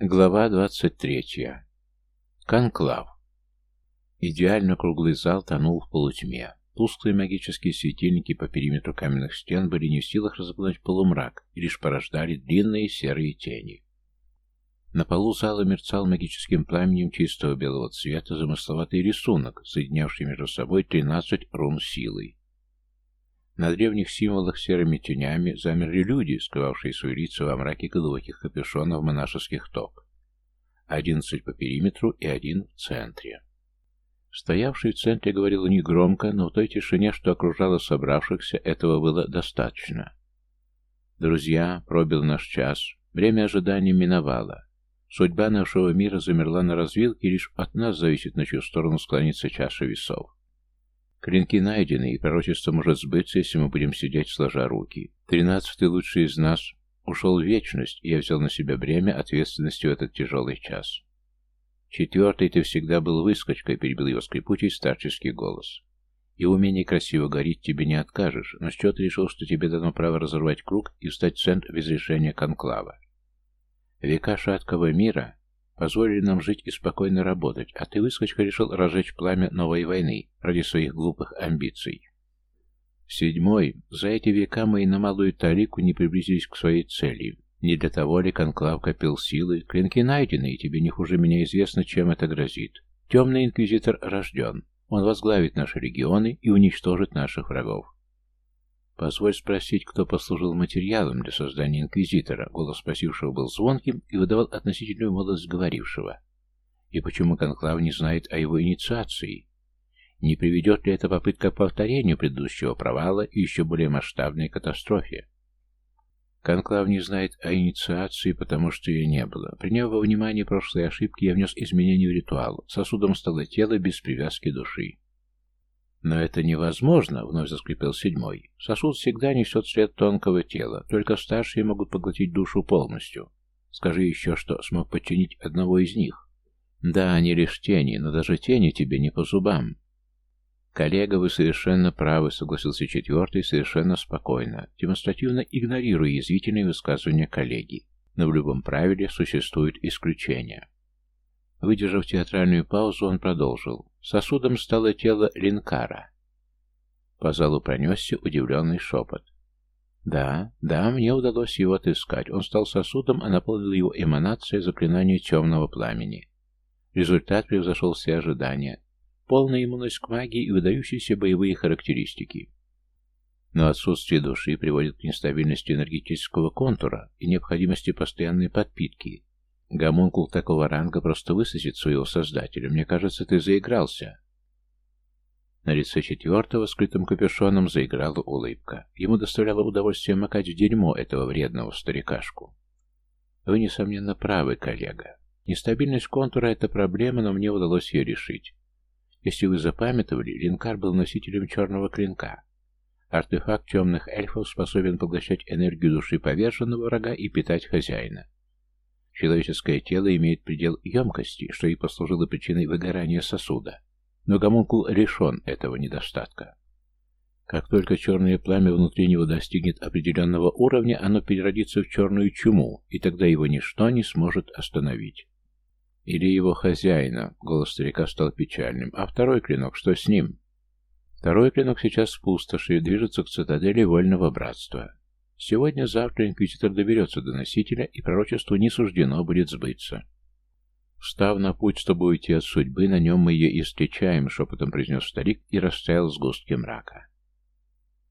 Глава 23. Конклав. Идеально круглый зал тонул в полутьме. Тусклые магические светильники по периметру каменных стен были не в силах разогнать полумрак и лишь порождали длинные серые тени. На полу зала мерцал магическим пламенем чистого белого цвета замысловатый рисунок, соединявший между собой 13 рун силой. На древних символах серыми тенями замерли люди, скрывавшие свои лица во мраке глубоких капюшонов монашеских ток. Одиннадцать по периметру и один в центре. Стоявший в центре говорил негромко, но в той тишине, что окружала собравшихся, этого было достаточно. «Друзья, пробил наш час. Время ожидания миновало. Судьба нашего мира замерла на развилке, и лишь от нас зависит, на чью сторону склонится чаша весов. Клинки найдены, и пророчество может сбыться, если мы будем сидеть сложа руки. Тринадцатый лучший из нас ушел в вечность, и я взял на себя бремя ответственности в этот тяжелый час. Четвертый ты всегда был выскочкой, перебил его скрипучий старческий голос. И умение красиво горить тебе не откажешь, но с чего ты решил, что тебе дано право разорвать круг и встать в центр без решения конклава? Века шаткого мира Позволили нам жить и спокойно работать, а ты, выскочка, решил разжечь пламя новой войны ради своих глупых амбиций. Седьмой. За эти века мы и на малую талику не приблизились к своей цели. Не для того ли конклав копил силы? Клинки найдены, и тебе не хуже меня известно, чем это грозит. Темный инквизитор рожден. Он возглавит наши регионы и уничтожит наших врагов. «Позволь спросить, кто послужил материалом для создания Инквизитора?» Голос спросившего был звонким и выдавал относительную молодость говорившего. «И почему Конклав не знает о его инициации? Не приведет ли эта попытка к повторению предыдущего провала и еще более масштабной катастрофе?» Конклав не знает о инициации, потому что ее не было. Приняв во внимание прошлые ошибки, я внес изменения в ритуал. Сосудом стало тело без привязки души. «Но это невозможно», — вновь заскрипел седьмой. «Сосуд всегда несет след тонкого тела, только старшие могут поглотить душу полностью. Скажи еще, что смог подчинить одного из них». «Да, они лишь тени, но даже тени тебе не по зубам». «Коллега, вы совершенно правы», — согласился четвертый совершенно спокойно, демонстративно игнорируя язвительные высказывания коллеги. Но в любом правиле существуют исключения. Выдержав театральную паузу, он продолжил. Сосудом стало тело Линкара. По залу пронесся удивленный шепот. Да, да, мне удалось его отыскать. Он стал сосудом, а наполнил его эманация заклинания темного пламени. Результат превзошел все ожидания. Полная иммунность к магии и выдающиеся боевые характеристики. Но отсутствие души приводит к нестабильности энергетического контура и необходимости постоянной подпитки, Гомункул такого ранга просто высосет своего создателя. Мне кажется, ты заигрался. На лице четвертого, скрытым капюшоном, заиграла улыбка. Ему доставляло удовольствие макать в дерьмо этого вредного старикашку. Вы, несомненно, правы, коллега. Нестабильность контура — это проблема, но мне удалось ее решить. Если вы запамятовали, Линкар был носителем черного клинка. Артефакт темных эльфов способен поглощать энергию души поверженного врага и питать хозяина. Человеческое тело имеет предел емкости, что и послужило причиной выгорания сосуда. Но гомункул решен этого недостатка. Как только черное пламя внутри него достигнет определенного уровня, оно переродится в черную чуму, и тогда его ничто не сможет остановить. Или его хозяина, голос старика стал печальным, а второй клинок, что с ним? Второй клинок сейчас в пустоши движется к цитадели Вольного Братства. Сегодня-завтра инквизитор доберется до носителя, и пророчеству не суждено будет сбыться. Встав на путь, чтобы уйти от судьбы, на нем мы ее и встречаем, шепотом произнес старик и растаял сгустки мрака.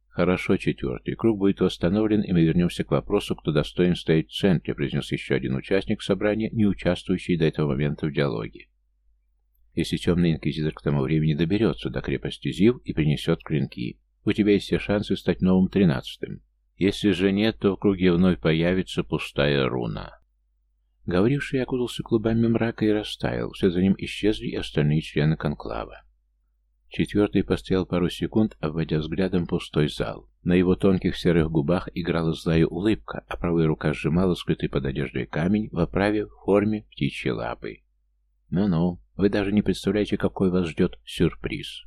Хорошо, четвертый. Круг будет восстановлен, и мы вернемся к вопросу, кто достоин стоять в центре, произнес еще один участник собрания, не участвующий до этого момента в диалоге. Если темный инквизитор к тому времени доберется до крепости Зив и принесет клинки, у тебя есть все шансы стать новым тринадцатым. Если же нет, то в круге вновь появится пустая руна. Говоривший окутался клубами мрака и растаял. Вслед за ним исчезли и остальные члены конклава. Четвертый постоял пару секунд, обводя взглядом пустой зал. На его тонких серых губах играла злая улыбка, а правая рука сжимала скрытый под одеждой камень в оправе в форме птичьей лапы. «Ну-ну, вы даже не представляете, какой вас ждет сюрприз».